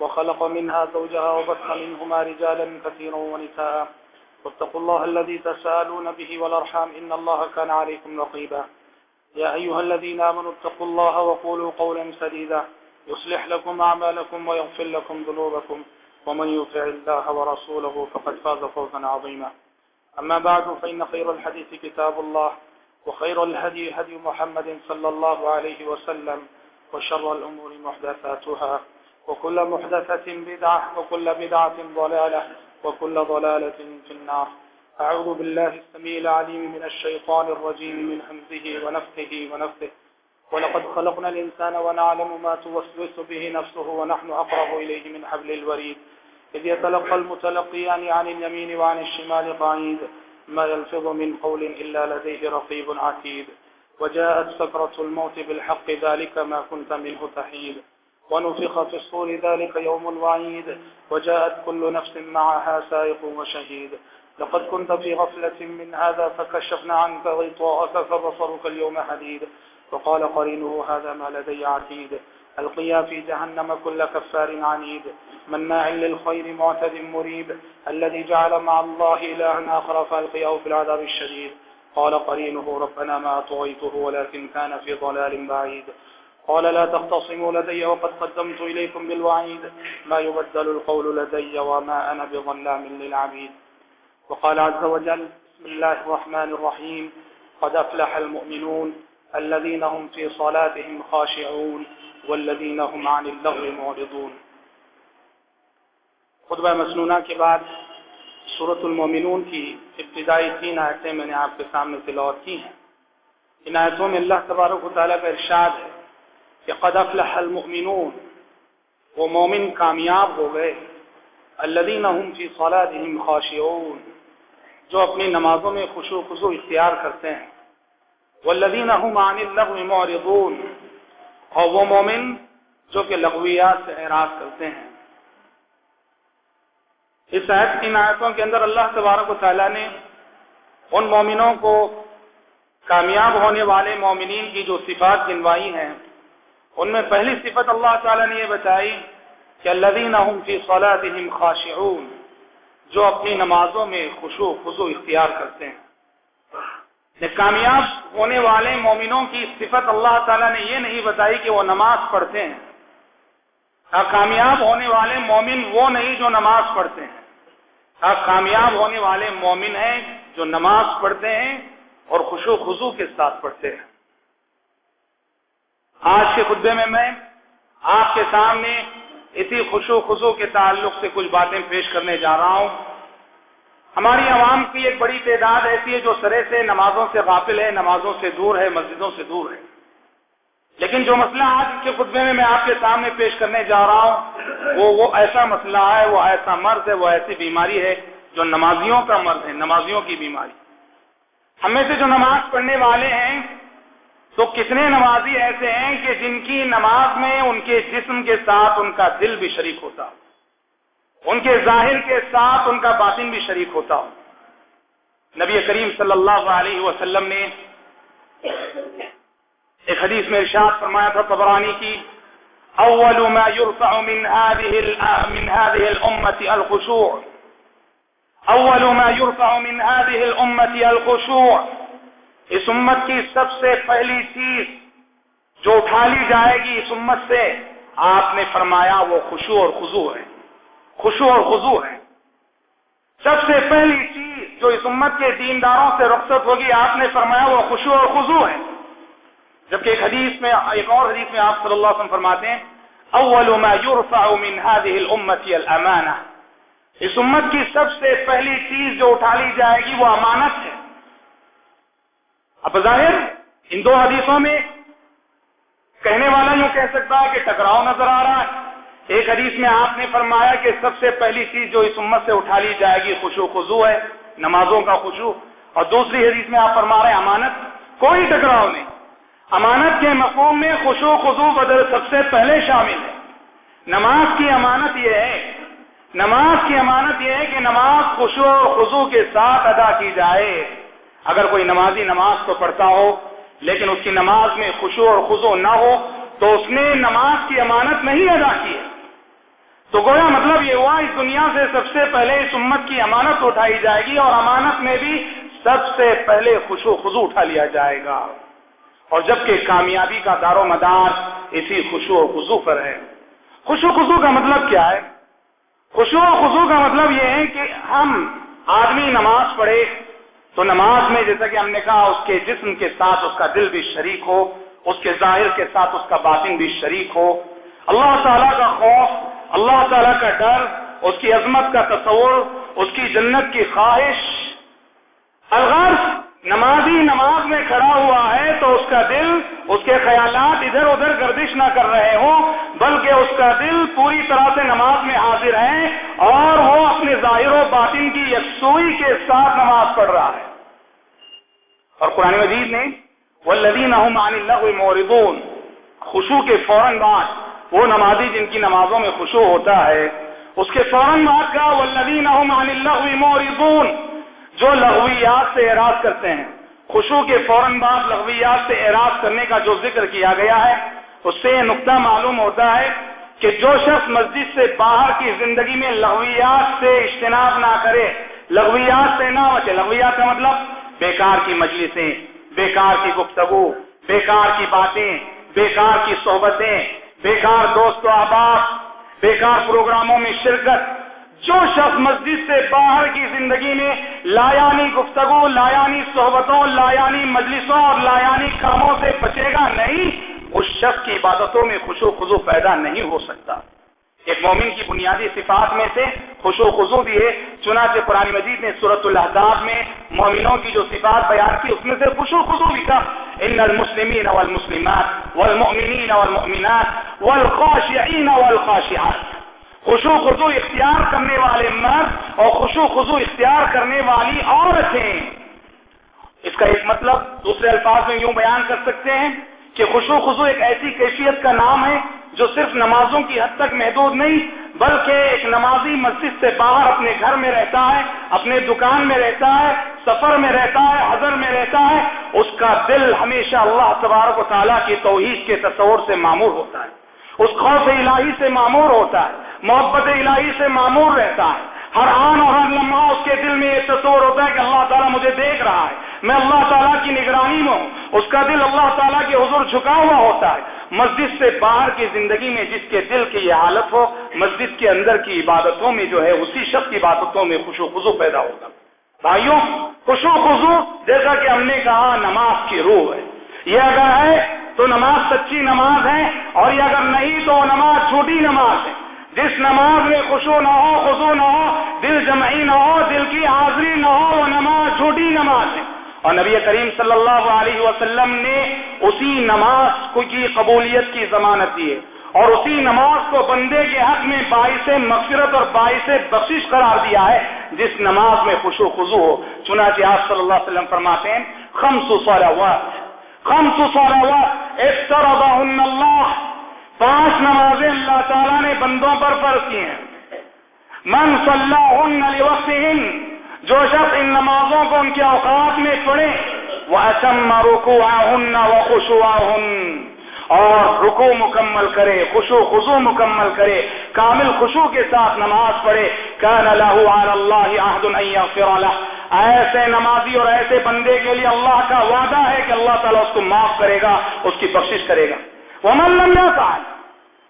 وخلق منها زوجها وبث منهما رجالا كثيرا ونساء. واتقوا الله الذي تسالون به والأرحام. إن الله كان عليكم رقيبا. يا أيها الذين آمنوا اتقوا الله وقولوا قولا سديدا. يصلح لكم أعمالكم ويغفر لكم ذنوبكم. ومن يطع الله ورسوله فقد فاز فوزا عظيما. أما بعد، فإن خير الحديث كتاب الله، وخير الهدي هدي محمد صلى الله عليه وسلم، وشر الأمور محدثاتها. وكل محدثة بدعة وكل بدعة ضلالة وكل ضلالة في النار. أعوذ بالله السميع العليم من الشيطان الرجيم من همزه ونفثه ونفثه ولقد خلقنا الإنسان ونعلم ما توسوس به نفسه ونحن أقرب إليه من حبل الوريد. إذ يتلقى المتلقيان عن اليمين وعن الشمال قعيد. ما يلفظ من قول إلا لديه رقيب عتيد. وجاءت سكرة الموت بالحق ذلك ما كنت منه تحيد. ونفخ في الصور ذلك يوم الوعيد، وجاءت كل نفس معها سائق وشهيد. لقد كنت في غفلة من هذا فكشفنا عنك غطاءك فبصرك اليوم حديد. وقال قرينه، هذا ما لدي عتيد. القيا في جهنم كل كفار عنيد. مناع للخير معتد مريب. الذي جعل مع الله إلها آخر فالقياه في العذاب الشديد. قال قرينه، ربنا ما أطغيته ولكن كان في ضلال بعيد. قال لا تختصموا لدي وقد قدمت إليكم بالوعيد. ما يبدل القول لدي وما أنا بظلام للعبيد. وقال عز وجل بسم الله الرحمن الرحيم. قد أفلح المؤمنون الذين هم في صلاتهم خاشعون والذين هم عن اللغو معرضون. خطبہ مسنونہ کے بعد صورت المومنون کی ابتدائی تین آیتیں میں نے آپ کے سامنے تلاوت کی ہیں۔ ان آیتوں میں اللہ تبارک و تعالیٰ کا ارشاد ہے کہ قد افلح المؤمنون، وہ مومن کامیاب ہو گئے۔ الذین هم فی صلاتهم خاشعون، جو اپنی نمازوں میں خوشو خضو اختیار کرتے ہیں۔ والذین هم عن اللغو معرضون، اور وہ مومن جو کہ لغویات سے اعراض کرتے ہیں۔ اس آیت کی آیتوں کے اندر اللہ تبارک و تعالیٰ نے ان مومنوں کو کامیاب ہونے والے مومنین کی جو صفات گنوائی ہیں ان میں پہلی صفت اللہ تعالیٰ نے یہ بتائی کہ اللہ فی صلاتهم خاشعون، جو اپنی نمازوں میں خوشو خضو اختیار کرتے ہیں۔ کامیاب ہونے والے مومنوں کی صفت اللہ تعالیٰ نے یہ نہیں بتائی کہ وہ نماز پڑھتے ہیں۔ کامیاب ہونے والے مومن وہ نہیں جو نماز پڑھتے ہیں۔ کامیاب ہونے والے مومن ہیں جو نماز پڑھتے ہیں اور خوشو خضو کے ساتھ پڑھتے ہیں۔ آج کے خطبے میں میں آپ کے سامنے اسی خوشو خزو کے تعلق سے کچھ باتیں پیش کرنے جا رہا ہوں۔ ہماری عوام کی ایک بڑی تعداد ایسی ہے جو سرے سے نمازوں سے غافل ہے، نمازوں سے دور ہے، مسجدوں سے دور ہے۔ لیکن جو مسئلہ آج کے خطبے میں میں آپ کے سامنے پیش کرنے جا رہا ہوں، وہ وہ ایسا مسئلہ ہے، وہ ایسا مرض ہے، وہ ایسی بیماری ہے جو نمازیوں کا مرض ہے، نمازیوں کی بیماری۔ ہمیں سے جو نماز پڑھنے والے ہیں تو کتنے نمازی ایسے ہیں کہ جن کی نماز میں ان کے جسم کے ساتھ ان کا دل بھی شریک ہوتا ہو۔ ان کے ظاہر کے ساتھ ان کا باطن بھی شریک ہوتا ہو۔ نبی کریم صلی اللہ علیہ وسلم نے ایک حدیث میں ارشاد فرمایا تھا قبرانی کی، اول ما يرفع من هذه من هذه الامه الخشوع۔ اول ما يرفع من هذه الامه الخشوع۔ اس امت کی سب سے پہلی چیز جو اٹھا لی جائے گی اس امت سے، آپ نے فرمایا وہ خوشو اور خزو ہے۔ خوشو اور خزو ہے۔ سب سے پہلی چیز جو اس امت کے دینداروں سے رخصت ہوگی، آپ نے فرمایا وہ خوشو اور خزو ہے۔ جبکہ ایک حدیث میں، ایک اور حدیث میں آپ صلی اللہ علیہ وسلم فرماتے ہیں، اول ما يرفع من هذه الامه الامانه اس امت کی سب سے پہلی چیز جو اٹھا لی جائے گی وہ امانت ہے۔ اب ظاہر ان دو حدیثوں میں کہنے والا یوں کہہ سکتا ہے کہ ٹکراؤ نظر آ رہا ہے۔ ایک حدیث میں آپ نے فرمایا کہ سب سے پہلی چیز جو اس امت سے اٹھا لی جائے گی خوشو خزو ہے، نمازوں کا خوشو اور دوسری حدیث میں آپ فرما رہے ہیں، امانت۔ کوئی ٹکراؤ نہیں۔ امانت کے مقوم میں خوشو خزو بدل سب سے پہلے شامل ہے۔ نماز کی امانت یہ ہے، نماز کی امانت یہ ہے کہ نماز خوشو خزو کے ساتھ ادا کی جائے۔ اگر کوئی نمازی نماز کو پڑھتا ہو، لیکن اس کی نماز میں خوشو اور خزو نہ ہو، تو اس نے نماز کی امانت نہیں ادا کی ہے۔ تو گویا مطلب یہ ہوا، اس دنیا سے سب سے پہلے اس امت کی امانت اٹھائی جائے گی اور امانت میں بھی سب سے پہلے خوشو خزو اٹھا لیا جائے گا۔ اور جبکہ کامیابی کا دار و مدار اسی خوشو و خزو پر ہے۔ خوشو خزو کا مطلب کیا ہے؟ خوشو و خزو کا مطلب یہ ہے کہ ہم آدمی نماز پڑھے تو نماز میں جیسا کہ ہم نے کہا، اس کے جسم کے ساتھ اس کا دل بھی شریک ہو، اس کے ظاہر کے ساتھ اس کا باطن بھی شریک ہو۔ اللہ تعالیٰ کا خوف، اللہ تعالیٰ کا ڈر، اس کی عظمت کا تصور، اس کی جنت کی خواہش۔ الغرض نمازی نماز میں کھڑا ہوا ہے تو اس کا دل اس کے خیالات ادھر ادھر گردش نہ کر رہے ہوں، بلکہ اس کا دل پوری طرح سے نماز میں حاضر ہے اور وہ اپنے ظاہر و باطن کی یکسوئی کے ساتھ نماز پڑھ رہا ہے۔ اور قرآن مجید نے وہ لدین موردون خوشو کے فوراً بعد وہ نمازی جن کی نمازوں میں خوشو ہوتا ہے، اس کے فوراً بعد کا وہ لدین موردون جو لغویات سے اعراض کرتے ہیں۔ خوشو کے فوراً بعد لغویات سے اعراض کرنے کا جو ذکر کیا گیا ہے، اس سے یہ نقطہ معلوم ہوتا ہے کہ جو شخص مسجد سے باہر کی زندگی میں لغویات سے اجتناب نہ کرے، لغویات سے نہ بچے۔ لغویات کا مطلب بیکار کی مجلسیں، بیکار کی گفتگو، بیکار کی باتیں، بیکار کی صحبتیں، بیکار دوست و احباب بیکار پروگراموں میں شرکت جو شخص مسجد سے باہر کی زندگی میں لایانی گفتگو، لایانی صحبتوں، لایانی مجلسوں اور لایانی کاموں سے بچے گا نہیں، اس شخص کی عبادتوں میں خوشو خزو پیدا نہیں ہو سکتا۔ ایک مومن کی بنیادی صفات میں سے خوشو خزو بھی ہے۔ چنانچہ قرآن مجید نے صورت الحضاب میں مومنوں کی جو صفات بیان کی، اس میں سے خوشو خزو بھی تھا۔ ان المسلمین والمسلمات والمؤمنین والمؤمنات والخاشعین والخاشعات۔ خوشو خزو اختیار کرنے والے مرد اور خوشو خزو اختیار کرنے والی عورتیں۔ اس کا ایک مطلب دوسرے الفاظ میں یوں بیان کر سکتے ہیں کہ خوشو خزو ایک ایسی کیفیت کا نام ہے جو صرف نمازوں کی حد تک محدود نہیں، بلکہ ایک نمازی مسجد سے باہر اپنے گھر میں رہتا ہے، اپنے دکان میں رہتا ہے، سفر میں رہتا ہے، حضر میں رہتا ہے۔ اس کا دل ہمیشہ اللہ تبارک و تعالیٰ کی توحید کے تصور سے معمور ہوتا ہے۔ اس خوف الہی سے معمور ہوتا ہے، محبت الہی سے معمور رہتا ہے۔ ہر آن اور ہر لمحہ اس کے دل میں یہ تصور ہوتا ہے کہ اللہ تعالیٰ مجھے دیکھ رہا ہے۔ میں اللہ تعالیٰ کی نگرانی میں ہوں۔ اس کا دل اللہ تعالیٰ کے حضور جھکا ہوا ہوتا ہے۔ مسجد سے باہر کی زندگی میں جس کے دل کی یہ حالت ہو، مسجد کے اندر کی عبادتوں میں جو ہے، اسی شخص کی عبادتوں میں خوش و خزو پیدا ہوگا بھائیوں، خوش و خزو جیسا کہ ہم نے کہا، نماز کی روح ہے۔ یہ اگر ہے تو نماز سچی نماز ہے اور یہ اگر نہیں تو نماز چھوٹی نماز ہے۔ جس نماز میں خوشو نہ ہو خوشو نہ ہو، دل جمعی نہ ہو، دل کی حاضری نہ ہو، وہ نماز چھوٹی نماز ہے۔ اور نبی کریم صلی اللہ علیہ وسلم نے اسی نماز کو کی قبولیت کی ضمانت دی ہے۔ اور اسی نماز کو بندے کے حق میں باعث مغفرت اور باعث بخشش قرار دیا ہے۔ جس نماز میں خوش و خزو ہو۔ چنانچہ آپ صلی اللہ علیہ وسلم فرماتے ہیں، خمس صلوات۔ خمس صلوات۔ افترضهن اللہ پانچ نمازیں اللہ تعالیٰ نے بندوں پر فرض کی ہیں. من صلاحن لوقتهن، جو شخص ان نمازوں کو ان کے اوقات میں پڑھے، وَأَتَمَّ رُكُوعَهُنَّ وَخُشُوعَهُنَّ، اور رکو مکمل کرے خوشو خزو مکمل کرے، کامل خوشو کے ساتھ نماز پڑھے، كَانَ لَهُ عَلَى ایسے نمازی اور ایسے بندے کے لیے اللہ کا وعدہ ہے کہ اللہ تعالیٰ اس کو معاف کرے گا، اس کی بخشش کرے گا۔ وہ من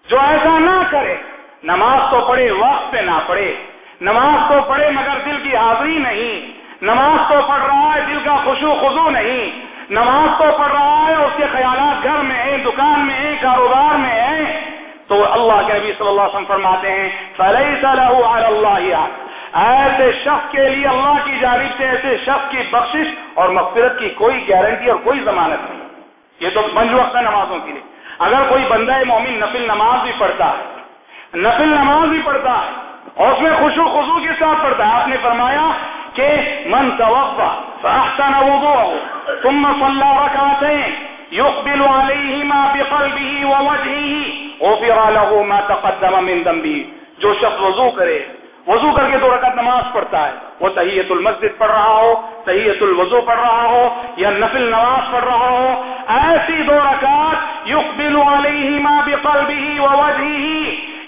جو ایسا نہ کرے، نماز تو پڑھے، وقت پہ نہ پڑھے۔ نماز تو پڑھے مگر دل کی حاضری نہیں۔ نماز تو پڑھ رہا ہے دل کا خوشو خزو نہیں۔ نماز تو پڑھ رہا ہے اس کے خیالات گھر میں ہیں، دکان میں ہیں، کاروبار میں ہیں۔ تو اللہ کے نبی صلی اللہ علیہ وسلم فرماتے ہیں، فَلَيْسَ اللہ ایسے شخص کے لیے اللہ کی جانب سے ایسے شخص کی بخشش اور مغفرت کی کوئی گارنٹی اور کوئی ضمانت نہیں۔ یہ تو وقت ہے نمازوں کے لیے۔ اگر کوئی بندہ مومن نفل نماز بھی پڑھتا ہے، نفل نماز بھی پڑھتا ہے، اور اس میں خوش و خزو کے ساتھ پڑھتا ہے، آپ نے فرمایا کہ من توفا فاحسن وضوءه ثم صلى ركعتين يقبل عليهما بقلبه ووجهه غفر له ما تقدم من ذنبه جو شخص وضو کرے وضو کر کے دو رکعت نماز پڑھتا ہے۔ وہ تحیت المسجد پڑھ رہا ہو تحیت الوضو پڑھ رہا ہو یا نفل نماز پڑھ رہا ہو، ایسی دو رکعت یقبل علیہما بقلبه ووجهه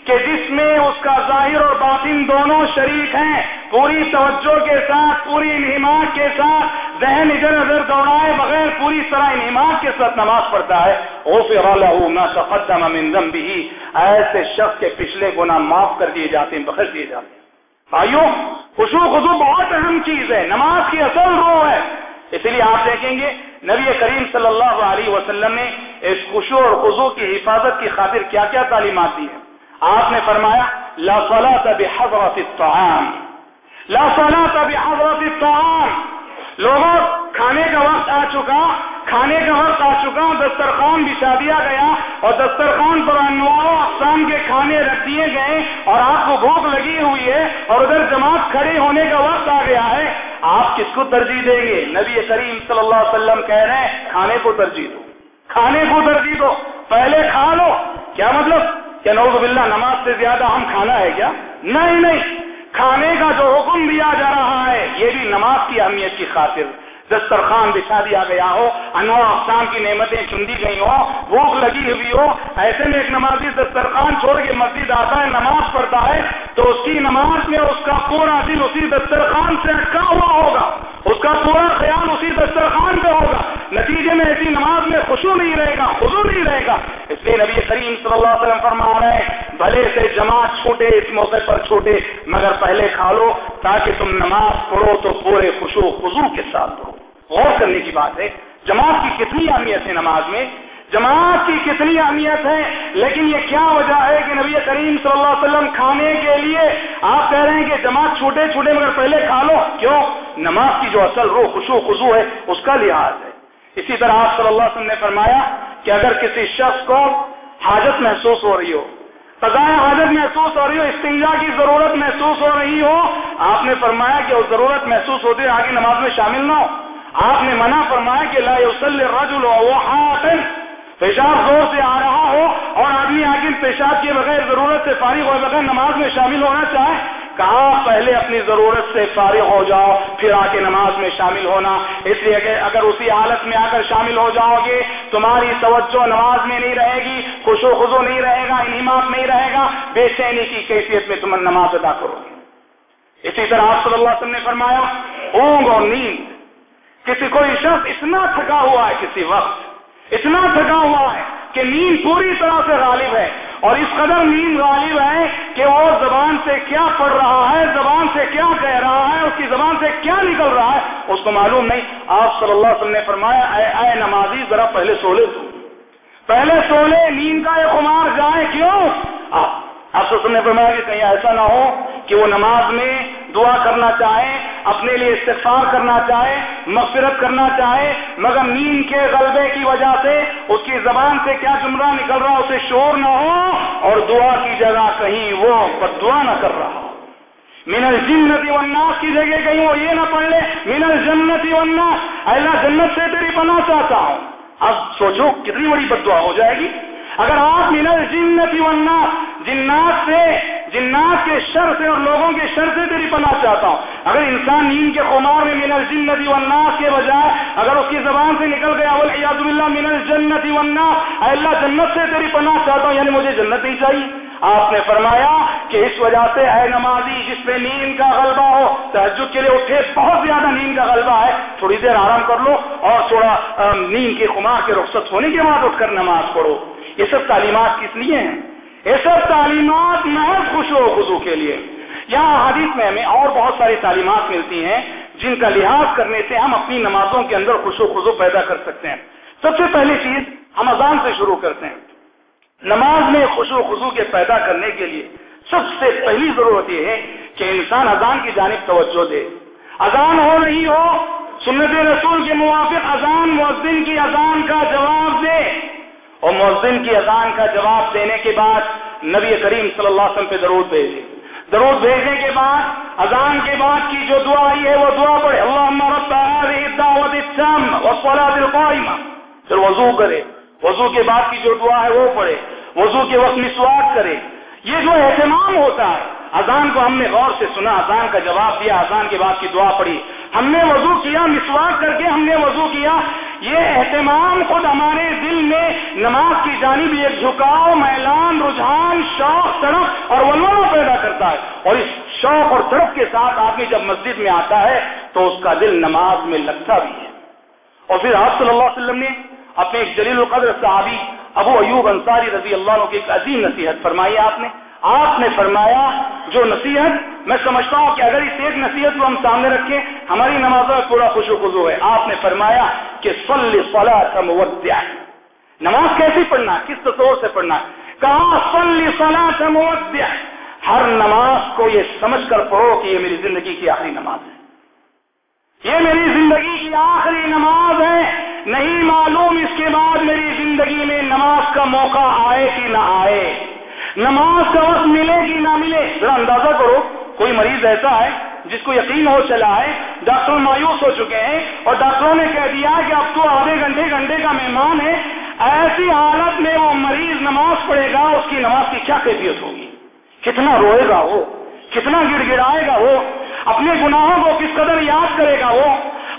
کہ جس میں اس کا ظاہر اور باطن دونوں شریک ہیں۔ پوری توجہ کے ساتھ، پوری انہماق کے ساتھ، ذہن ادھر ادھر دوڑائے بغیر پوری طرح انہماق کے ساتھ نماز پڑھتا ہے۔ تقدم من ذنبه ایسے شخص کے پچھلے گناہ معاف کر دیے جاتے ہیں، بخش دیے جاتے ہیں۔ بھائیوں خوشو خزو بہت اہم چیز ہے، نماز کی اصل روح ہے۔ اس لیے آپ دیکھیں گے، نبی کریم صلی اللہ علیہ وسلم نے اس خوشو اور خزو کی حفاظت کی خاطر کیا کیا تعلیمات دی ہیں۔ آپ نے فرمایا، لا صلاة بحضرت الطعام۔ لا صلاة بحضرت الطعام۔ لوگوں، کھانے کا وقت آ چکا، کھانے کا وقت آ چکا، دسترخوان بچھا دیا گیا اور دسترخوان پر انواع اقسام کے کھانے رکھ دیے گئے اور آپ کو بھوک لگی ہوئی ہے اور ادھر جماعت کھڑے ہونے کا وقت آ گیا ہے۔ آپ کس کو ترجیح دیں گے؟ نبی کریم صلی اللہ علیہ وسلم کہہ رہے ہیں، کھانے کو ترجیح دو۔ کھانے کو ترجیح دو۔ پہلے کھا لو۔ کیا مطلب؟ کیا نوز باللہ، نماز سے زیادہ ہم کھانا ہے کیا؟ نہیں نہیں۔ کھانے کا جو حکم دیا جا رہا ہے، یہ بھی نماز کی اہمیت کی خاطر۔ دسترخوان بچھا دیا گیا ہو، انواع اقسام کی نعمتیں چن دی گئی ہو بھوک لگی ہوئی ہو۔ ایسے میں ایک نمازی دسترخوان چھوڑ کے مسجد آتا ہے، نماز پڑھتا ہے، تو اس کی نماز میں اس کا پورا دل اسی دسترخوان سے اٹکا ہوا ہوگا۔ اس کا پورا خیال اسی دسترخوان پہ ہوگا۔ نتیجے میں ایسی نماز میں خوشو نہیں رہے گا خوشو نہیں رہے گا۔ اس لیے نبی کریم صلی اللہ علیہ وسلم فرما رہے ہیں، بھلے سے جماعت چھوٹے، اس موقع پر چھوٹے، مگر پہلے کھا لو، تاکہ تم نماز پڑھو تو پورے خوشو خزو کے ساتھ پڑھو۔ غور کرنے کی بات ہے، جماعت کی کتنی اہمیت ہے نماز میں؟ جماعت کی کتنی اہمیت ہے، لیکن یہ کیا وجہ ہے کہ نبی کریم صلی اللہ علیہ وسلم کھانے کے لیے آپ کہہ رہے ہیں کہ جماعت چھوٹے چھوٹے مگر پہلے کھا لو؟ کیوں؟ نماز کی جو اصل روح خوشو خزو ہے، اس کا لحاظ ہے۔ اسی طرح آپ صلی اللہ علیہ وسلم نے فرمایا کہ اگر کسی شخص کو حاجت محسوس ہو رہی ہو قضاء حاجت محسوس ہو رہی ہو، استنجا کی ضرورت محسوس ہو رہی ہو، آپ نے فرمایا کہ وہ ضرورت محسوس ہوتی ہے آگے نماز میں شامل نہ ہو۔ آپ نے منع فرمایا کہ لا يصلي الرجل وهو پیشاب زور سے آ رہا ہو اور آدمی آگے پیشاب کے بغیر ضرورت سے فارغ ہوئے بغیر نماز میں شامل ہونا چاہے، کہا پہلے اپنی ضرورت سے فارغ ہو جاؤ، پھر آ کے نماز میں شامل ہونا۔ اس لیے کہ اگر اسی حالت میں آ کر شامل ہو جاؤ گے، تمہاری توجہ نماز میں نہیں رہے گی، خوش و خزو نہیں رہے گا انہمات نہیں رہے گا، بے چینی کی کیفیت میں تم نماز ادا کرو گے۔ اسی طرح آپ صلی اللہ علیہ وسلم نے فرمایا، اونگ اور نیند، کسی کوئی شخص اتنا تھکا ہوا ہے کسی وقت اتنا تھکا ہوا ہے کہ نیند پوری طرح سے غالب ہے اور اس قدر نیند غالب ہے کہ وہ زبان سے کیا پڑھ رہا ہے، زبان سے کیا کہہ رہا ہے، اس کی زبان سے کیا نکل رہا ہے، اس کو معلوم نہیں۔ آپ صلی اللہ علیہ وسلم نے فرمایا، اے اے نمازی، ذرا پہلے سولے تو۔ پہلے سولے، نیند کا ایک خمار جائے کیوں؟ آپ سے نے فرمایا کہ کہیں ایسا نہ ہو کہ وہ نماز میں دعا کرنا چاہے اپنے لیے استفار کرنا چاہے مغفرت کرنا چاہے مگر نیند کے غلبے کی وجہ سے اس کی زبان سے کیا جملہ نکل رہا، اسے شور نہ ہو اور دعا کی جگہ کہیں وہ دعا نہ کر رہا من الجنتی والناس کی جگہ کہیں وہ یہ نہ پڑھ لے، من الجنتی والناس۔ اللہ، جنت سے تیری پناہ چاہتا ہوں۔ اب سوچو کتنی بڑی بد دعا ہو جائے گی۔ اگر آپ من الجنتی والناس، جنات سے جنات کے شر سے اور لوگوں کے شر سے تیری پناہ چاہتا ہوں۔ اگر انسان نیند کے خمار میں من الجنتی والناس کے بجائے اگر اس کی زبان سے نکل گیا، والعیاذ باللہ من الجنتی والناس، اے اللہ جنت سے تیری پناہ چاہتا ہوں یعنی مجھے جنت نہیں چاہیے۔ آپ نے فرمایا کہ اس وجہ سے اے نمازی، جس میں نیند کا غلبہ ہو تحجد کے لیے اٹھے، بہت زیادہ نیند کا غلبہ ہے، تھوڑی دیر آرام کر لو اور تھوڑا نیند کے خمار کے رخصت ہونے کے بعد اٹھ کر نماز پڑھو۔ یہ سب تعلیمات کس لیے ہیں؟ یہ سب تعلیمات محض خوش کے لیے۔ یہاں حدیث میں ہمیں اور بہت ساری تعلیمات ملتی ہیں، جن کا لحاظ کرنے سے ہم اپنی نمازوں کے اندر خوش و خزو پیدا کر سکتے ہیں۔ سب سے پہلی چیز، ہم اذان سے شروع کرتے ہیں۔ نماز میں خوش و خزو کے پیدا کرنے کے لیے سب سے پہلی ضرورت یہ ہے کہ انسان اذان کی جانب توجہ دے۔ اذان ہو رہی ہو، سنت رسول کے موافق اذان، مؤذن کی اذان کا جواب دے۔ اور مؤذن کی اذان کا جواب دینے کے بعد نبی کریم صلی اللہ علیہ وسلم پہ درود بھیجے۔ درود بھیجنے کے بعد، اذان کے بعد کی جو دعا آئی ہے، وہ دعا پڑھے۔ اللہ پھر وضو کرے۔ وضو کے بعد کی جو دعا ہے، وہ پڑھے۔ وضو کے وقت مسواک کرے۔ یہ جو اہتمام ہوتا ہے اذان کو ہم نے غور سے سنا، اذان کا جواب دیا، اذان کے بعد کی دعا پڑھی۔ ہم نے وضو کیا، مسواک کر کے ہم نے وضو کیا۔ یہ اہتمام خود ہمارے دل میں نماز کی جانب ایک جھکاؤ، میلان، رجحان، شوق طرف اور ولولہ پیدا کرتا ہے۔ اور اس شوق اور طرف کے ساتھ آدمی جب مسجد میں آتا ہے تو اس کا دل نماز میں لگتا بھی ہے۔ اور پھر آپ صلی اللہ علیہ وسلم نے اپنے ایک جلیل القدر صحابی ابو ایوب انصاری رضی اللہ عنہ کی ایک عظیم نصیحت فرمائی آپ نے۔ آپ نے فرمایا جو نصیحت، میں سمجھتا ہوں کہ اگر اس ایک نصیحت کو ہم سامنے رکھیں، ہماری نمازوں میں پورا خوش و خزو ہے۔ آپ نے فرمایا کہ سل فلا کا نماز کیسی پڑھنا؟ کس طور سے پڑھنا؟ ہے کہاں سل فلا کا ہر نماز کو یہ سمجھ کر پڑھو کہ یہ میری زندگی کی آخری نماز ہے۔ یہ میری زندگی کی آخری نماز ہے۔ نہیں معلوم اس کے بعد میری زندگی میں نماز کا موقع آئے کہ نہ آئے۔ نماز کا وقت ملے کہ نہ ملے، ذرا اندازہ کرو، کوئی مریض ایسا ہے جس کو یقین ہو چلا ہے ڈاکٹر مایوس ہو چکے ہیں اور ڈاکٹروں نے کہہ دیا کہ اب تو آدھے گھنٹے گھنٹے کا مہمان ہے، ایسی حالت میں وہ مریض نماز پڑھے گا، اس کی نماز کی کیا کیفیت ہوگی؟ کتنا روئے گا وہ؟ کتنا گڑ گڑائے گا وہ؟ اپنے گناہوں کو کس قدر یاد کرے گا وہ؟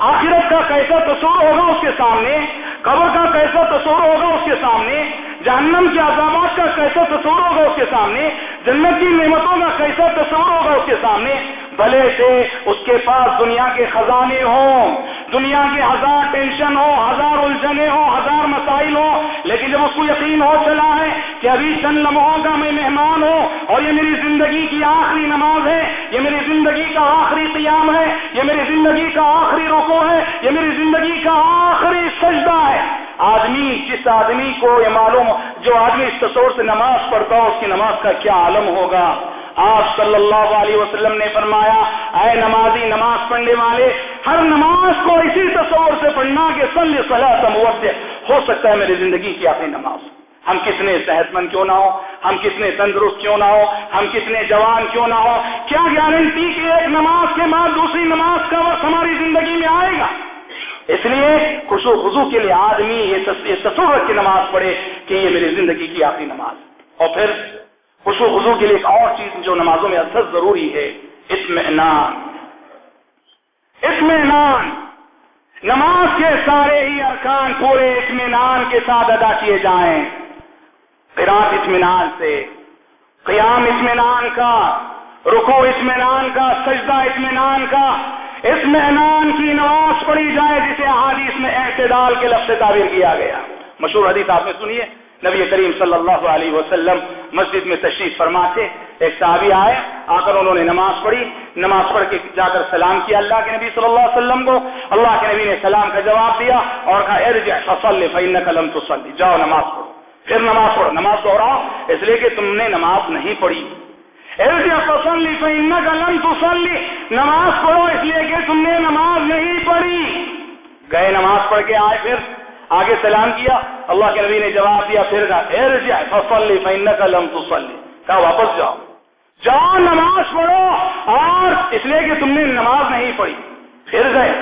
آخرت کا کیسا تصور ہوگا اس کے سامنے؟ قبر کا کیسا تصور ہوگا اس کے سامنے؟ جہنم کے عذابات کا کیسا تصور ہوگا اس کے سامنے؟ جنت کی نعمتوں کا کیسا تصور ہوگا اس کے سامنے؟ بھلے سے اس کے پاس دنیا کے خزانے ہوں، دنیا کے ہزار ٹینشن ہو ہزار الجھنے ہو ہزار مسائل ہو لیکن جب اس کو یقین ہو چلا ہے کہ ابھی چند لمحوں کا میں مہمان ہوں اور یہ میری زندگی کی آخری نماز ہے، یہ میری زندگی کا آخری قیام ہے، یہ میری زندگی کا آخری رکو ہے، یہ میری زندگی کا آخری سجدہ ہے۔ آدمی، جس آدمی کو یہ معلوم، جو آدمی اس تصور سے نماز پڑھتا ہو، اس کی نماز کا کیا عالم ہوگا؟ آپ صلی اللہ علیہ وسلم نے فرمایا، اے نمازی، نماز پڑھنے والے، ہر نماز کو اسی تصور سے پڑھنا کہ صلی صلاح ہو سکتا ہے میری زندگی کی آخری نماز۔ ہم کتنے صحت مند کیوں نہ ہو، ہم کتنے تندرست کیوں نہ ہو، ہم کتنے جوان کیوں نہ ہو، کیا گارنٹی کہ ایک نماز کے بعد دوسری نماز کا وقت ہماری زندگی میں آئے گا؟ اس لیے خوشو خزو کے لیے آدمی یہ تصور کی نماز پڑھے کہ یہ میری زندگی کی آخری نماز۔ اور پھر خوشو خزو کے لیے ایک اور چیز جو نمازوں میں اثر ضروری ہے، اطمینان۔ اطمینان۔ نماز کے سارے ہی ارکان پورے اطمینان کے ساتھ ادا کیے جائیں۔ قرآن اطمینان سے، قیام اطمینان کا رکو اطمینان کا، سجدہ اطمینان کا۔ اطمینان کی نماز پڑھی جائے جسے حادث میں اعتدال کے لفظ تعبیر کیا گیا۔ مشہور حدیث آپ نے سنیے نبی کریم صلی اللہ علیہ وسلم مسجد میں تشریف فرما تھے ایک صحابی آئے، آ کر انہوں نے نماز پڑھی، نماز پڑھ کے جا کر سلام کیا اللہ کے نبی صلی اللہ علیہ وسلم کو، اللہ کے نبی نے سلام کا جواب دیا اور کہا، ارجع فصل فإنك لم تصلي جاؤ نماز پڑھو۔ پھر نماز پڑھو، نماز دوہراؤ، اس لیے کہ تم نے نماز نہیں پڑھی۔ ارجع فصل فإنك لم تصلي نماز پڑھو، اس لیے کہ تم نے نماز نہیں پڑھی۔ گئے نماز پڑھ کے آئے پھر۔ آگے سلام کیا، اللہ کے نبی نے جواب دیا، پھر کہا فصلی لم تصلي کہا، واپس جاؤ۔ جاؤ، نماز پڑھو۔ اور اس لیے کہ تم نے نماز نہیں پڑھی۔ پھر گئے۔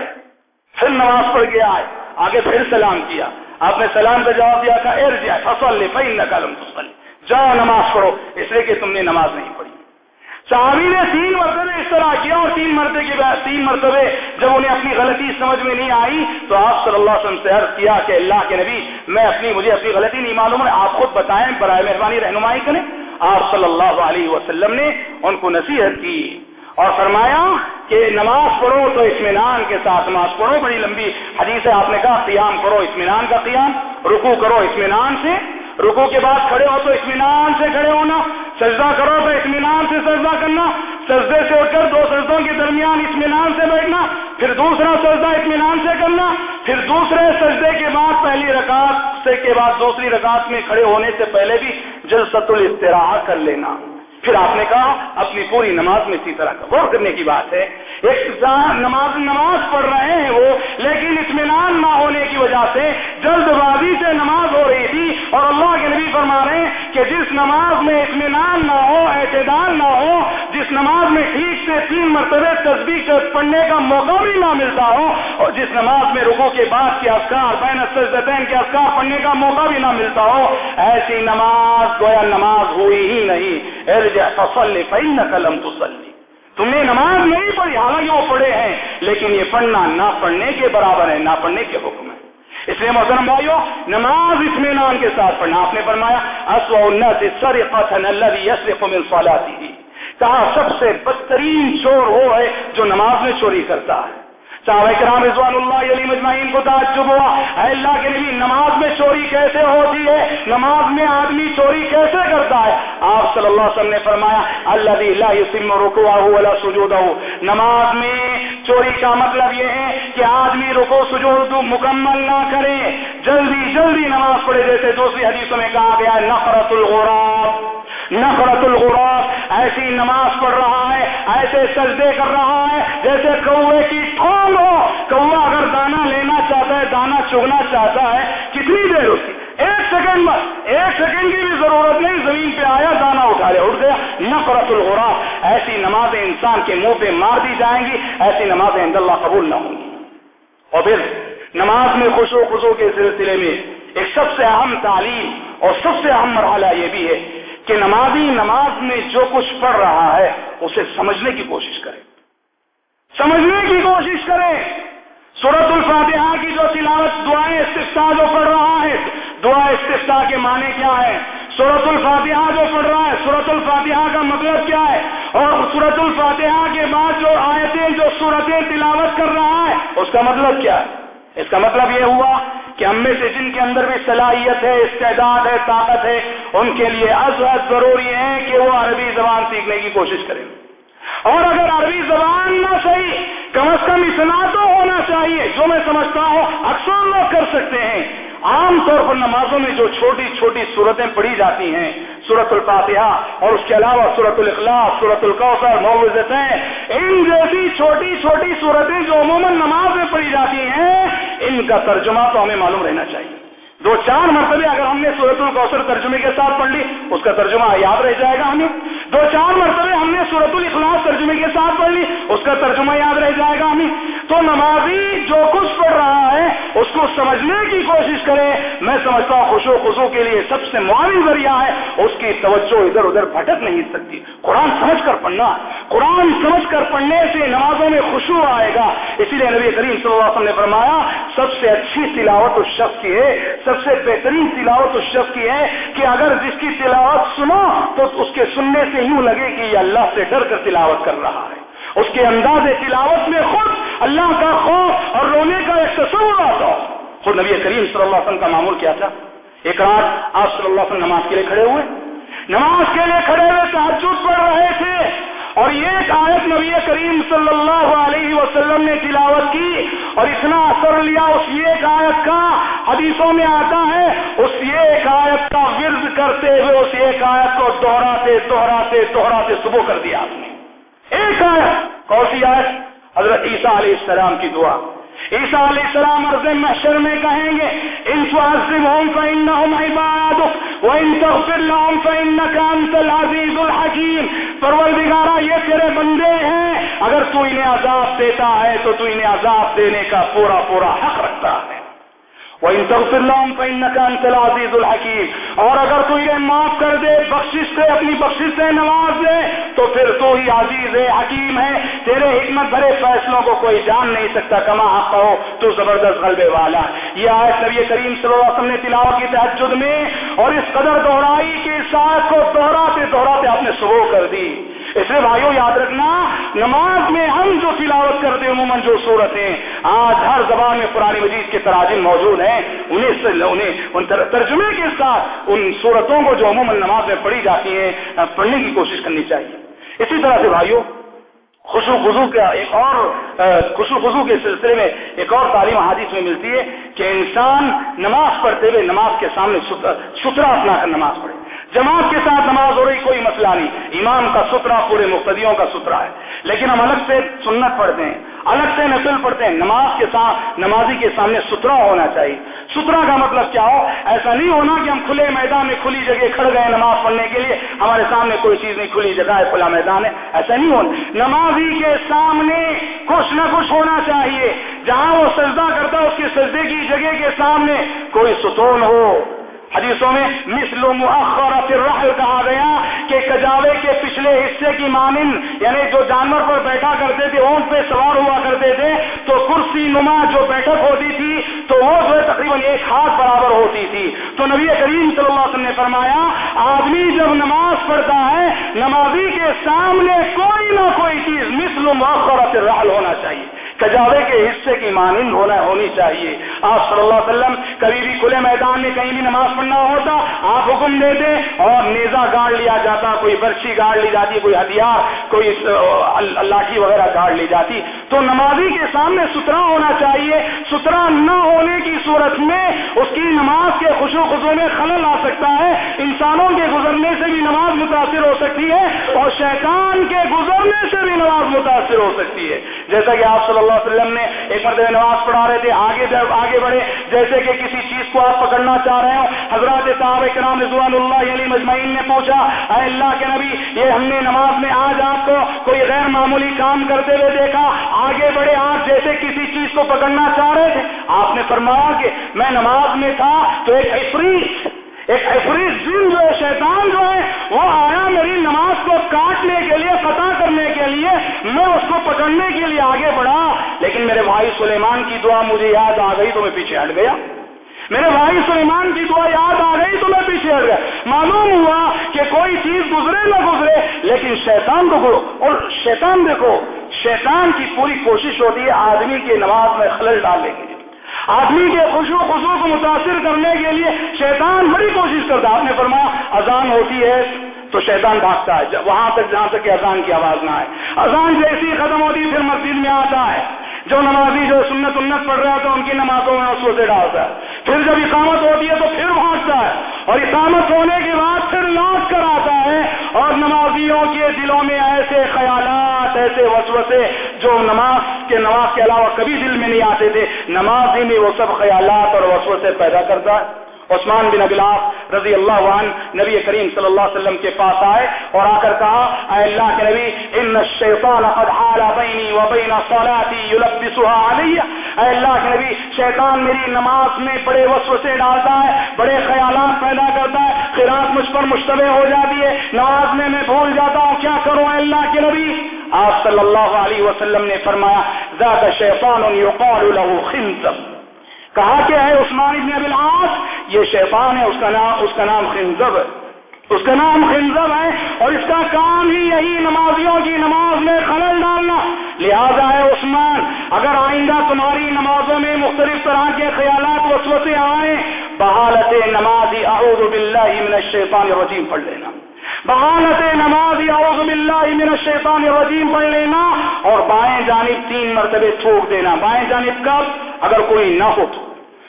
پھر نماز پڑھ کے آئے۔ آگے پھر سلام کیا۔ آپ نے سلام کا جواب دیا تھا ارجع فصلی فإنك لم تصلي جاؤ، نماز پڑھو۔ اس لیے کہ تم نے نماز نہیں پڑھی۔ صحابی نے تین مرتبے اس طرح کیا اور تین مرتبے کے بعد تین مرتبے جب انہیں اپنی غلطی سمجھ میں نہیں آئی تو آپ صلی اللہ علیہ وسلم سے عرض کیا کہ اللہ کے نبی، میں اپنی، مجھے اپنی غلطی نہیں معلوم ہے، آپ خود بتائیں، برائے مہربانی رہنمائی کریں۔ آپ صلی اللہ علیہ وسلم نے ان کو نصیحت کی اور فرمایا کہ نماز پڑھو تو اطمینان کے ساتھ نماز پڑھو، بڑی لمبی حدیث ہے، آپ نے کہا قیام کرو، اطمینان کا قیام رکو کرو اطمینان سے رکو کے بعد کھڑے ہو تو اطمینان سے کھڑے ہونا سجدہ کرو تو اطمینان سے سجدہ کرنا، سجدے سے اٹھ کر دو سجدوں کے درمیان اطمینان سے بیٹھنا، پھر دوسرا سجدہ اطمینان سے کرنا، پھر دوسرے سجدے کے بعد پہلی رکعت سے کے بعد دوسری رکعت میں کھڑے ہونے سے پہلے بھی جلسۃ الاستراحہ کر لینا۔ پھر آپ نے کہا، اپنی پوری نماز میں اسی طرح کا غور کرنے کی بات ہے۔ ایک نماز نماز پڑھ رہے ہیں وہ، لیکن اطمینان نہ ہونے کی وجہ سے جلد بازی سے نماز ہو رہی تھی اور اللہ کے نبی فرما رہے ہیں کہ جس نماز میں اطمینان نہ ہو، اعتدال نہ ہو، جس نماز میں ٹھیک سے تین مرتبہ تصویر پڑھنے کا موقع بھی نہ ملتا ہو اور جس نماز میں رکو کے بعد کے افکار بین سجدتین کے افکار پڑھنے کا موقع بھی نہ ملتا ہو، ایسی نماز گویا نماز ہوئی ہی نہیں۔ فصل فإنك قلم تصلي تم نے نماز نہیں پڑھی، حالانکہ وہ پڑھے ہیں، لیکن یہ پڑھنا نہ پڑھنے کے برابر ہے، نہ پڑھنے کے حکم ہے۔ اس لیے محترم بھائیو، نماز اطمینان کے ساتھ پڑھنا، آپ نے فرمایا کہا، سب سے بدترین چور وہ ہے جو نماز میں چوری کرتا ہے۔ صحابہ کرام رضوان اللہ علی مجمعین کو تعجب ہوا۔ اے اللہ کے نبی، نماز میں چوری کیسے ہوتی ہے؟ نماز میں آدمی چوری کیسے کرتا ہے؟ آپ صلی اللہ علیہ وسلم نے فرمایا اللہ لا یسم رکوعہ ولا سجودہ۔ نماز میں چوری کا مطلب یہ ہے کہ آدمی رکو سجود مکمل نہ کرے۔ جلدی جلدی نماز پڑھے جیسے دوسری حدیثوں میں کہا گیا نفرت الغراب۔ نفرت الغراب، ایسی نماز پڑھ رہا ہے، ایسے سجدے کر رہا ہے، جیسے کوے کی ٹھونگ ہو۔ کوا اگر دانا لینا چاہتا ہے، دانا چگنا چاہتا ہے، کتنی دیر اس کی؟ ایک سیکنڈ میں ایک سیکنڈ کی بھی ضرورت نہیں، زمین پہ آیا، دانا اٹھا لیا اٹھ گیا۔ نفرت الغراب، ایسی نمازیں انسان کے منہ پہ مار دی جائیں گی، ایسی نمازیں اللہ قبول نہ ہوں گی۔ اور پھر نماز میں خوش و خوشو کے سلسلے میں ایک سب سے اہم تعلیم اور سب سے اہم مرحلہ یہ بھی ہے کہ نمازی نماز میں جو کچھ پڑھ رہا ہے، اسے سمجھنے کی کوشش کرے۔ سمجھنے کی کوشش کرے۔ سورت الفاتحہ کی جو تلاوت دعائیں استفتا جو پڑھ رہا ہے دعا استفتا کے معنی کیا ہے؟ سورت الفاتحہ جو پڑھ رہا ہے سورت الفاتحہ کا مطلب کیا ہے؟ اور سورت الفاتحہ کے بعد جو آیتیں، جو صورتیں تلاوت کر رہا ہے، اس کا مطلب کیا ہے؟ اس کا مطلب یہ ہوا کہ ہم میں سے جن کے اندر بھی صلاحیت ہے، استعداد ہے، طاقت ہے، ان کے لیے ازحد ضروری ہے کہ وہ عربی زبان سیکھنے کی کوشش کریں۔ اور اگر عربی زبان نہ صحیح، کم از کم اتنا تو ہونا چاہیے۔ جو میں سمجھتا ہوں، اکثر لوگ کر سکتے ہیں۔ عام طور پر نمازوں میں جو چھوٹی چھوٹی صورتیں پڑھی جاتی ہیں سورت الفاتحہ اور اس کے علاوہ سورت الاخلاص سورت القوثر معوضتیں ان جیسی چھوٹی چھوٹی صورتیں جو عموماً نماز میں پڑھی جاتی ہیں ان کا ترجمہ تو ہمیں معلوم رہنا چاہیے۔ دو چار مرتبہ اگر ہم نے سورت القوثر ترجمے کے ساتھ پڑھ لی، اس کا ترجمہ یاد رہ جائے گا ہمیں۔ دو چار مرتبہ ہم نے سورت الاخلاص ترجمے کے ساتھ پڑھ لی، اس کا ترجمہ یاد رہ جائے گا ہمیں۔ تو نمازی جو کچھ پڑھ رہا ہے، اس کو سمجھنے کی کوشش کرے۔ میں سمجھتا ہوں خوش و خوشو کے لیے سب سے معاون ذریعہ ہے، اس کی توجہ ادھر ادھر بھٹک نہیں سکتی۔ قرآن سمجھ کر پڑھنا۔ قرآن سمجھ کر پڑھنے سے نمازوں میں خوشبو آئے گا۔ اسی لیے نبی کریم صلی اللہ علیہ وسلم نے فرمایا، سب سے اچھی تلاوت اس شخص کی ہے۔ سب سے بہترین تلاوت اس شخص کی ہے کہ اگر جس کی تلاوت سنو تو اس کے سننے سے یوں لگے کہ یہ اللہ سے ڈر کر تلاوت کر رہا ہے۔ اس کے انداز تلاوت میں خود اللہ کا خوف اور رونے کا ایک تصور آتا خود نبی کریم صلی اللہ علیہ وسلم کا معمول کیا تھا؟ ایک رات آپ صلی اللہ علیہ وسلم نماز کے لیے کھڑے ہوئے۔ نماز کے لیے کھڑے ہوئے تحجد پڑھ رہے تھے۔ اور یہ آیت نبی کریم صلی اللہ علیہ وسلم نے تلاوت کی۔ اور اتنا اثر لیا اس ایک آیت کا، حدیثوں میں آتا ہے، اس ایک آیت کا ورد کرتے ہوئے، اس ایک آیت کو دوہراتے دوہراتے دوہراتے صبح کر دیا آپ نے۔ ایک آیت کون سی آیت؟ حضرت عیسیٰ علیہ السلام کی دعا۔ عیسیٰ علیہ السلام عرض محشر میں کہیں گے، ان تعذبهم فانهم عبادك وان تغفر لهم فانك انت العزيز الحكيم۔ پروردگارا، یہ تیرے بندے ہیں۔ اگر تو انہیں عذاب دیتا ہے، تو تو انہیں عذاب دینے کا پورا پورا حق رکھتا ہے۔ وَإِن تَغْفِرْ لَهُمْ فَإِنَّكَ أَنْتَ الْعَزِيزُ اور اگر تو انہیں معاف کر دے، بخشش سے اپنی بخشش سے نواز دے، تو پھر تو ہی عزیز ہے حکیم ہے۔ تیرے حکمت بھرے فیصلوں کو کوئی جان نہیں سکتا، کما حق ہو، تو زبردست غلبے والا۔ یہ آیت نبی کریم صلی اللہ علیہ وسلم نے تلاوت کی تحجد میں، اور اس قدر دوہرائی کہ اس آیت کو دوہراتے دوہراتے آپ نے شروع کر دی۔ اس لیے بھائیو یاد رکھنا، نماز میں ہم جو تلاوت کرتے ہیں، عموماً جو صورتیں آج ہر زبان میں پرانی مجید کے تراجم موجود ہیں، انہیں انہیں، ان ترجمے کے ساتھ ان صورتوں کو جو عموماً نماز میں پڑھی جاتی ہیں پڑھنے کی کوشش کرنی چاہیے۔ اسی طرح سے بھائیو خوشو خزو کا ایک اور خوشو خزو کے سلسلے میں ایک اور تعلیم حادث میں ملتی ہے کہ انسان نماز پڑھتے ہوئے نماز کے سامنے ستھرا اپنا کر نماز پڑھے۔ جماعت کے ساتھ نماز ہو رہی کوئی مسئلہ نہیں۔ امام کا سترا پورے مقتدیوں کا سترا ہے۔ لیکن ہم الگ سے سنت پڑھتے ہیں، الگ سے نسل پڑھتے ہیں۔ نماز کے ساتھ نمازی کے سامنے سترا ہونا چاہیے۔ سترا کا مطلب کیا ہو؟ ایسا نہیں ہونا کہ ہم کھلے میدان میں کھلی جگہ کھڑ گئے نماز پڑھنے کے لیے۔ ہمارے سامنے کوئی چیز نہیں، کھلی جگہ ہے، کھلا میدان ہے۔ ایسا نہیں ہونا۔ نمازی کے سامنے کچھ نہ کچھ ہونا چاہیے۔ جہاں وہ سجدہ کرتا ہے، اس کی سجدے کی جگہ کے سامنے کوئی ستون ہو۔ حدیثوں میں مثل مؤخرت الرحل کہا گیا کہ کجاوے کے پچھلے حصے کی مانند یعنی جو جانور پر بیٹھا کرتے تھے، اونٹ پہ سوار ہوا کرتے تھے، تو کرسی نما جو بیٹھک ہوتی تھی، تو وہ جو ہے تقریباً ایک ہاتھ برابر ہوتی تھی۔ تو نبی کریم صلی اللہ علیہ وسلم نے فرمایا، آدمی جب نماز پڑھتا ہے، نمازی کے سامنے کوئی نہ کوئی چیز مثل مؤخرت الرحل ہونا چاہیے۔ کجاوے کے حصے کی مانند ہونا ہونی چاہیے۔ آپ صلی اللہ علیہ وسلم کبھی بھی کھلے میدان میں کہیں بھی نماز پڑھنا ہوتا، آپ حکم دیتے اور نیزا گاڑ لیا جاتا، کوئی برچی گاڑ لی جاتی، کوئی ہتھیار، کوئی لاٹھی وغیرہ گاڑ لی جاتی۔ تو نمازی کے سامنے سترا ہونا چاہیے۔ سترا نہ ہونے کی صورت میں اس کی نماز کے خوشو خزو میں خلل آ سکتا ہے۔ انسانوں کے گزرنے سے بھی نماز متاثر ہو سکتی ہے اور شیطان کے گزرنے سے بھی نماز متاثر ہو سکتی ہے۔ جیسا کہ آپ صلی اللہ علیہ وسلم نے ایک مرتبہ نماز پڑھا رہے تھے، آگے آگے بڑھے، جیسے کہ کسی چیز کو آپ پکڑنا چاہ رہے ہو حضرات صاحب کرام رضوان اللہ علی مجمعین نے پوچھا، اے اللہ کے نبی، یہ ہم نے نماز میں آج آپ کو کوئی غیر معمولی کام کرتے ہوئے دیکھا؟ آگے بڑھے آپ جیسے کسی چیز کو پکڑنا چاہ رہے تھے۔ آپ نے فرمایا کہ میں نماز میں تھا تو ایک افریت ایک افریت جن جو ہے، شیطان جو ہے، وہ آیا میری نماز کو کاٹنے کے لیے، فتح کرنے کے لیے، میں اس کو پکڑنے کے لیے آگے بڑھا۔ لیکن میرے بھائی سلیمان کی دعا مجھے یاد آ گئی تو میں پیچھے ہٹ گیا۔ میرے بھائی سلیمان کی دعا یاد آ گئی تو میں پیچھے ہٹ گیا۔ معلوم ہوا کہ کوئی چیز گزرے نہ گزرے، لیکن شیطان کو اور شیطان دیکھو۔ شیطان کی پوری کوشش ہوتی ہے آدمی کی نماز میں خلل ڈالنے کے لیے۔ آدمی کے خوشو خوشو کو متاثر کرنے کے لیے شیطان بڑی کوشش کرتا ہے۔ آپ نے فرمایا، اذان ہوتی ہے تو شیطان بھاگتا ہے۔ وہاں تک جہاں تک کہ اذان کی آواز نہ آئے۔ اذان جیسی ختم ہوتی پھر مسجد میں آتا ہے۔ جو نمازی، جو سنت انت پڑھ رہا ہے تو ان کی نمازوں میں اس سے ڈالتا ہے۔ پھر جب اقامت ہوتی ہے تو پھر بھاگتا ہے اور اقامت ہونے کے بعد پھر لوٹ کر آتا ہے اور نمازیوں کے دلوں میں ایسے خیالات، ایسے وسوسے جو نماز کے نماز کے علاوہ کبھی دل میں نہیں آتے تھے نمازی میں وہ سب خیالات اور وسوسے پیدا کرتا ہے۔ عثمان بن ابلاس رضی اللہ عنہ نبی کریم صلی اللہ علیہ وسلم کے پاس آئے اور آ کر کہا، اے اللہ کے نبی، ان الشیطان قد حال بینی و بین صلاتی یلبسها علی. اے اللہ کے نبی، شیطان میری نماز میں بڑے وسوسے ڈالتا ہے، بڑے خیالات پیدا کرتا ہے قرات مجھ پر مشتبہ ہو جاتی ہے، نماز میں میں بھول جاتا ہوں، کیا کروں اے اللہ کے نبی؟ آپ صلی اللہ علیہ وسلم نے فرمایا، ذات شیطان یقال له خنزب کہا کہ ہے عثمان ابن العاص، یہ شیطان ہے، اس کا نام اس کا نام خنزب ہے۔ اس کا نام خنزب ہے اور اس کا کام ہی یہی، نمازیوں کی نماز میں خلل ڈالنا۔ لہذا ہے عثمان، اگر آئندہ تمہاری نمازوں میں مختلف طرح کے خیالات وسوسے آئیں بحالت نمازی اعوذ باللہ من الشیطان الرجیم پڑھ لینا۔ بحالت نمازی اعوذ باللہ من الشیطان الرجیم پڑھ لینا اور بائیں جانب تین مرتبے تھوک دینا۔ بائیں جانب کب؟ اگر کوئی نہ ہو تو۔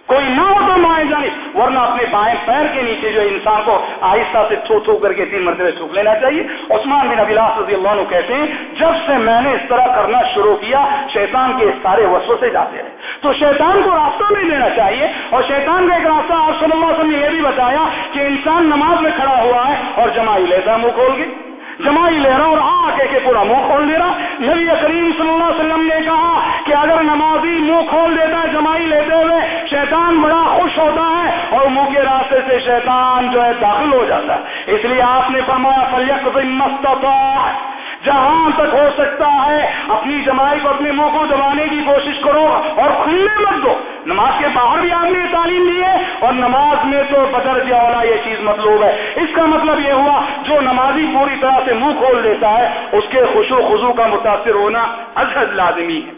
کوئی نہ ہو تو بائیں جانب ورنہ اپنے بائیں پیر کے نیچے جو انسان کو آہستہ سے تھو تھو کر کے تین مرتبہ تھوک لینا چاہیے۔ عثمان بن ابلاس رضی اللہ عنہ کہتے ہیں، جب سے میں نے اس طرح کرنا شروع کیا، شیطان کے سارے وسو سے جاتے رہے۔ تو شیطان کو راستہ نہیں دینا چاہیے، اور شیطان کا ایک راستہ آپ صلی اللہ علیہ وسلم نے یہ بھی بتایا کہ انسان نماز میں کھڑا ہوا ہے اور جمائی لیتا منہ کھول کے۔ جمائی لے رہا اور آ کے کے پورا منہ کھول دے رہا نبی کریم صلی اللہ علیہ وسلم نے کہا کہ اگر نمازی منہ کھول دیتا ہے، جمائی لیتے ہوئے شیطان بڑا خوش ہوتا ہے اور منہ کے راستے سے شیطان جو ہے داخل ہو جاتا ہے۔ اس لیے آپ نے فرمایا فلیق مستفا جہاں تک ہو سکتا اپنی جمائی کو اپنے منہ کو دبانے کی کوشش کرو اور کھلنے مت دو۔ نماز کے باہر بھی آپ نے تعلیم دی ہے اور نماز میں تو بدر والا یہ چیز مطلوب ہے۔ اس کا مطلب یہ ہوا، جو نمازی پوری طرح سے منہ کھول دیتا ہے، اس کے خوشو خزو کا متاثر ہونا ازحد لازمی ہے۔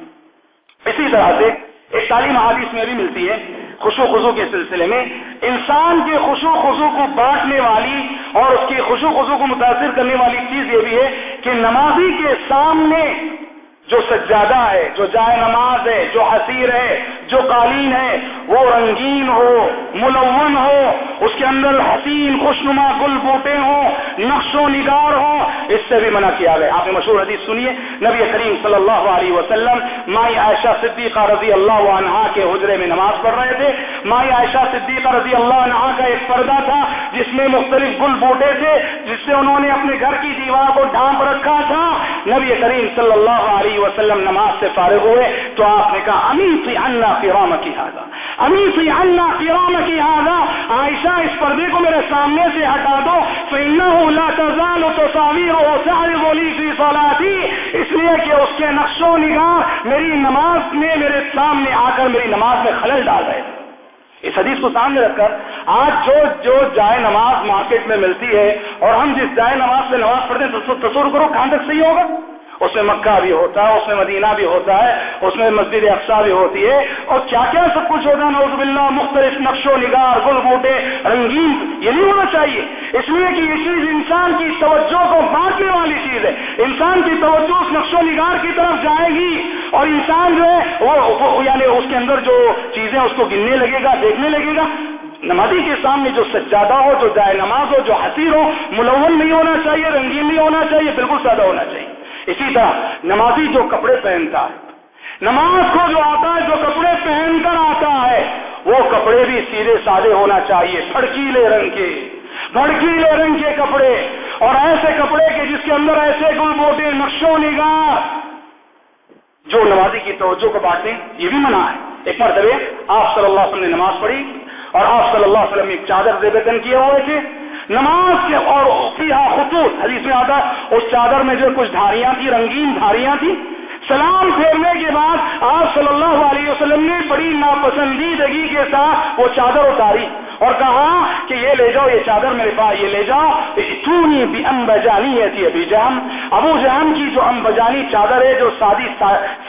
اسی طرح سے ایک تعلیم حادث میں بھی ملتی ہے خوشو خزو کے سلسلے میں۔ انسان کے خوشو خزو کو بانٹنے والی اور اس کی خوشو خزو کو متاثر کرنے والی چیز یہ بھی ہے کہ نمازی کے سامنے جو سجادہ ہے جو جائے نماز ہے جو حسیر ہے جو قالین ہے، وہ رنگین ہو، ملون ہو، اس کے اندر حسین، خوشنما، گل بوٹے ہوں، نقش و نگار ہوں، اس سے بھی منع کیا گیا۔ آپ نے مشہور حدیث سنیے نبی کریم صلی اللہ علیہ وسلم مائی عائشہ صدیقہ رضی اللہ عنہا کے حجرے میں نماز پڑھ رہے تھے۔ مائی عائشہ صدیقہ رضی اللہ عنہا کا ایک پردہ تھا، جس میں مختلف گل بوٹے تھے، جس سے انہوں نے اپنے گھر کی دیوار کو ڈھانپ رکھا تھا۔ نبی کریم صلی اللہ علیہ وسلم نماز سے فارغ ہوئے۔ تو آپ نے کہا امین سی اللہ فرام کی حاضا امین سی اللہ فرام کی حاضا عائشہ، اس پردے کو میرے سامنے سے ہٹا دو۔ تو تعویر ہو سارے بولی سی سولا تھی اس لیے کہ اس کے نقش و نگاہ میری نماز میں میرے سامنے آ کر میری نماز میں خلل ڈال رہے تھے۔ اس حدیث کو سامنے رکھ کر آج جو جو جائے نماز مارکیٹ میں ملتی ہے اور ہم جس جائے نماز سے نماز پڑھتے ہیں تصور کرو کہاں تک صحیح ہوگا۔ اس میں مکہ بھی ہوتا ہے، اس میں مدینہ بھی ہوتا ہے، اس میں مسجد اقسا بھی ہوتی ہے۔ اور کیا کیا سب کچھ ہوتا ہے؟ نوز باللہ، مختلف نقش و نگار، گل بوٹے رنگین، یہ نہیں ہونا چاہیے۔ اس لیے کہ یہ چیز انسان کی توجہ کو بانٹنے والی چیز ہے۔ انسان کی توجہ اس نقش و نگار کی طرف جائے گی اور انسان جو ہے، وہ یعنی اس کے اندر جو چیزیں اس کو گننے لگے گا، دیکھنے لگے گا۔ نمازی کے سامنے جو سجادہ ہو، جو جائے نماز ہو، جو حسیر ہو، ملون نہیں ہونا چاہیے، رنگین نہیں ہونا چاہیے، بالکل سادہ ہونا چاہیے۔ اسی طرح نمازی جو کپڑے پہنتا ہے، نماز کو جو آتا ہے، جو کپڑے پہن کر آتا ہے، وہ کپڑے بھی سیدھے سادے ہونا چاہیے بھڑکیلے رنگ کے، بھڑکیلے رنگ کے کپڑے۔ اور ایسے کپڑے کے جس کے اندر ایسے گل بوٹے نقشوں نگاہ، جو نمازی کی توجہ کو بانٹیں یہ بھی منع ہے۔ ایک مرتبہ آپ صلی اللہ علیہ وسلم نے نماز پڑھی اور آپ صلی اللہ علیہ وسلم ایک چادر دے بیتن کیے ہوئے تھے۔ نماز کے اور خطوط، حدیث میں آتا اس چادر میں جو کچھ دھاریاں تھی رنگین دھاریاں تھی سلام پھیرنے کے بعد آپ صلی اللہ علیہ وسلم نے بڑی ناپسندیدگی کے ساتھ وہ چادر اتاری۔ اور کہا کہ یہ لے جاؤ، یہ چادر میرے پاس، یہ لے جاؤ۔ بھی ام بجانی ہے ابھی جہم ابو جہم کی جو ام بجانی چادر ہے، جو سادی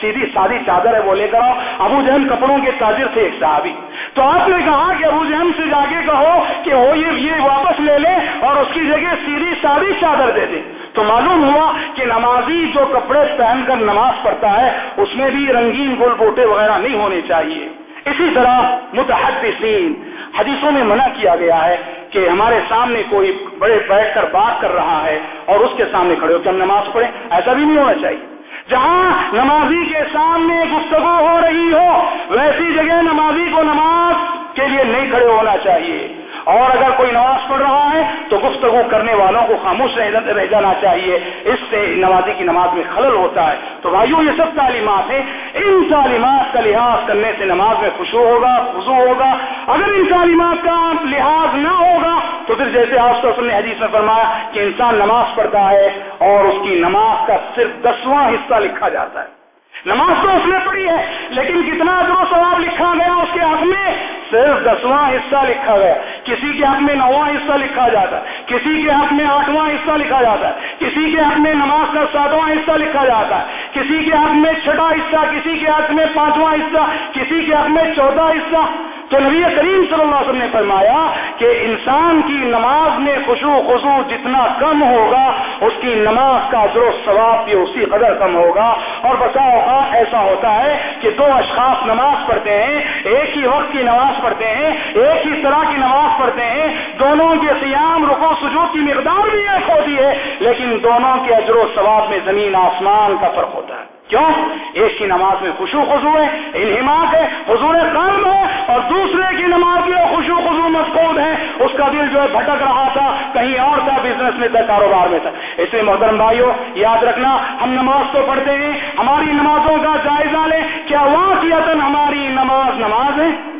سیدھی سادی چادر ہے، وہ لے کر آؤ۔ ابو جہم کپڑوں کے تاجر تھے ایک صحابی۔ تو آپ نے کہا کہ ابو جہم سے جا کے کہو کہ وہ یہ واپس لے لے اور اس کی جگہ سیدھی سادی چادر دے دے۔ تو معلوم ہوا کہ نمازی جو کپڑے پہن کر نماز پڑھتا ہے، اس میں بھی رنگین گول بوٹے وغیرہ نہیں ہونے چاہیے۔ اسی طرح متحدثین، حدیثوں میں منع کیا گیا ہے کہ ہمارے سامنے کوئی بڑے بیٹھ کر بات کر رہا ہے اور اس کے سامنے کھڑے ہو کہ ہم نماز پڑھیں، ایسا بھی نہیں ہونا چاہیے۔ جہاں نمازی کے سامنے گفتگو ہو رہی ہو، ویسی جگہ نمازی کو نماز کے لیے نہیں کھڑے ہونا چاہیے۔ اور اگر کوئی نماز پڑھ رہا ہے تو گفتگو کرنے والوں کو خاموش رہ جانا چاہیے۔ اس سے نمازی کی نماز میں خلل ہوتا ہے۔ تو بھائیو، یہ سب تعلیمات ہیں۔ ان تعلیمات کا لحاظ کرنے سے نماز میں خوشو ہوگا خوشو ہوگا۔ اگر ان تعلیمات کا لحاظ نہ ہوگا تو پھر جیسے آپ نے حدیث میں فرمایا کہ انسان نماز پڑھتا ہے اور اس کی نماز کا صرف دسواں حصہ لکھا جاتا ہے۔ نماز تو اس نے پڑھی ہے، لیکن کتنا ادر و ثواب لکھا گیا اس کے حق میں۔ صرف دسواں حصہ لکھا گیا کسی کے حق میں نواں حصہ لکھا جاتا ہے۔ کسی کے حق میں آٹھواں حصہ لکھا جاتا ہے۔ کسی کے حق میں نماز کا ساتواں حصہ لکھا جاتا ہے۔ کسی کے حق میں چھٹا حصہ، کسی کے حق میں پانچواں حصہ، کسی کے حق میں چودہ حصہ۔ تو نبی کریم صلی اللہ علیہ وسلم نے فرمایا کہ انسان کی نماز میں خوشو خوشو جتنا کم ہوگا، اس کی نماز کا جو ثواب بھی اسی قدر کم ہوگا۔ اور بسا اوقات ایسا ہوتا ہے کہ دو اشخاص نماز پڑھتے ہیں، ایک ہی وقت کی نماز پڑھتے ہیں، ایک ہی طرح کی نماز پڑھتے ہیں، دونوں کے سیام رکو سجود کی مقدار بھی ایک ہوتی ہے، لیکن دونوں کے اجر و ثواب میں زمین آسمان کا فرق ہوتا ہے۔ کیوں؟ ایک کی نماز میں خوشو خزو ہے انہماق ہے، حضور قلب ہے، اور دوسرے کی نماز میں خوشو خزو مفقود ہے۔ اس کا دل جو ہے بھٹک رہا تھا، کہیں اور تھا بزنس میں تھا، کاروبار میں تھا۔ اس لیے محترم بھائیو، یاد رکھنا، ہم نماز تو پڑھتے ہیں، ہماری نمازوں کا جائزہ لیں۔ کیا واقعتاً ہماری نماز نماز ہے؟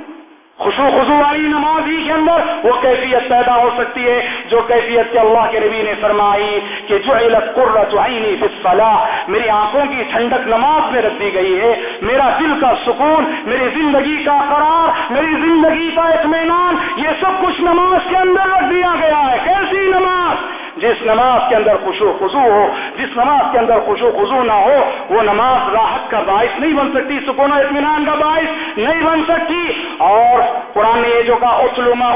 خوشو خوشو والی نماز ہی کے اندر وہ کیفیت پیدا ہو سکتی ہے، جو کیفیت کے اللہ کے نبی نے فرمائی کہ جو علت قرۃ عینی فصلاح میری آنکھوں کی ٹھنڈک نماز میں رکھ دی گئی ہے، میرا دل کا سکون، میری زندگی کا قرار، میری زندگی کا اطمینان، یہ سب کچھ نماز کے اندر رکھ دیا گیا ہے، کیسی نماز؟ جس نماز کے اندر خوش و خزو ہو، جس نماز کے اندر خوش و خزو نہ ہو، وہ نماز راحت کا باعث نہیں بن سکتی، سکون و اطمینان کا باعث نہیں بن سکتی۔ اور قرآن نے یہ جو کہا اسلما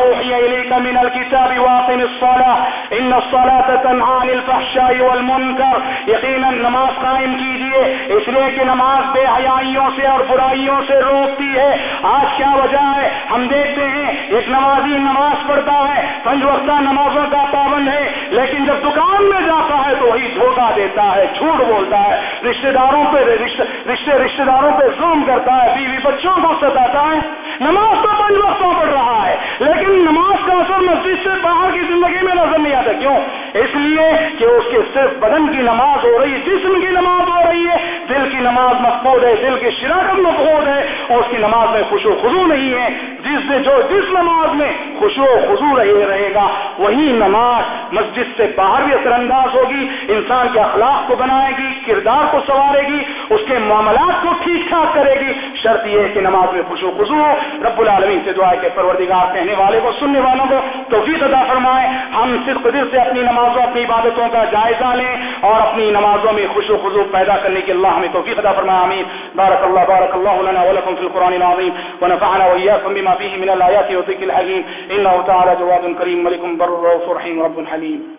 کا من الکتاب واقم الصلاة، ان الصلاة تنہا عن الفحشاء والمنکر۔ یقینا نماز قائم کیجیے، اس لیے کہ نماز بے حیائیوں سے اور برائیوں سے روکتی ہے۔ آج کیا وجہ ہے؟ ہم دیکھتے ہیں، ایک نمازی نماز پڑھتا ہے، پنج وقتہ نمازوں کا پابند ہے، لیکن جب دکان میں جاتا ہے تو وہی دھوکہ دیتا ہے، جھوٹ بولتا ہے۔ رشتے داروں پہ رشتے رشتے داروں پہ ظلم کرتا ہے۔ بیوی بچوں کو ستاتا ہے۔ نماز تو پنج وقتوں پڑھ رہا ہے، لیکن نماز کا اثر مسجد سے باہر کی زندگی میں نظر نہیں آتا۔ کیوں؟ اس لیے کہ اس کے صرف بدن کی نماز ہو رہی ہے، جسم کی نماز ہو رہی ہے۔ دل کی نماز مقبول ہے، دل کی شراکت مقبول ہے۔ اور اس کی نماز میں خوش و خزو نہیں ہے۔ جس سے جو، جس نماز میں خوش و خزو رہے رہے گا، وہی نماز مسجد سے باہر بھی اثر انداز ہوگی، انسان کے اخلاق کو بنائے گی، کردار کو سنوارے گی، اس کے معاملات کو ٹھیک ٹھاک کرے گی۔ شرط یہ ہے کہ نماز میں خوش و خزو ہو۔ رب العالمین سے دعا کے پروردگار کہنے والے کو، سننے والوں کو توفیق ادا فرمائے۔ ہم صرف دل سے اپنی نمازوں، اپنی عبادتوں کا جائزہ لیں اور اپنی نمازوں میں خوش و خزو پیدا کرنے کے اللہ ہمیں توفیق ادا فرمائے، آمین۔ بارک اللہ بارک اللہ لنا ولکم فی القرآن العظیم۔ ونفعنا وإياكم بما فيه من الآيات والذكر الحكيم إنه تعالى جواد كريم ملك بر رؤوف رحيم رب حليم.